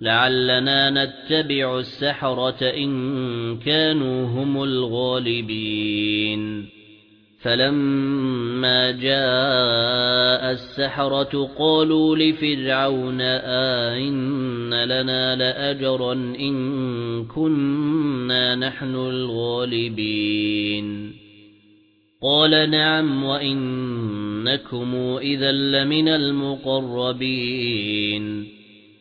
لعلنا نتبع السحرة إن كانوا هم الغالبين. فلما جاء السحرة قالوا لفرعون آئن لنا لأجرا إن كنا نحن الغالبين. قال نعم وإنكم إذا لمن المقربين.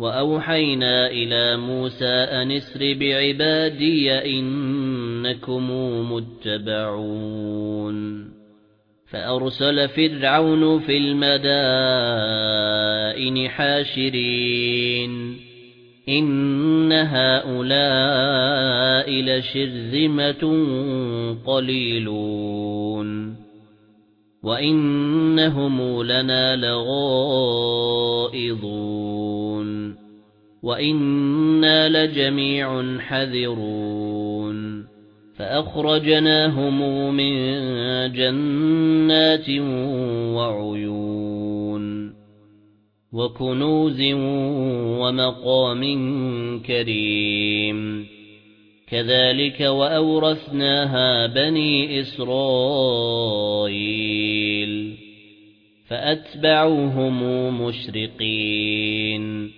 وأوحينا إلى موسى أن اسر بعبادي إنكم متبعون. فأرسل فرعون في المدائن حاشرين. إن هؤلاء لشرذمة قليلون. وإنهم لنا لغائظون وإنا لجميع حذرون فأخرجناهم من جنات وعيون وكنوز ومقام كريم كذلك وأورثناها بني إسرائيل فأتبعوهم مشرقين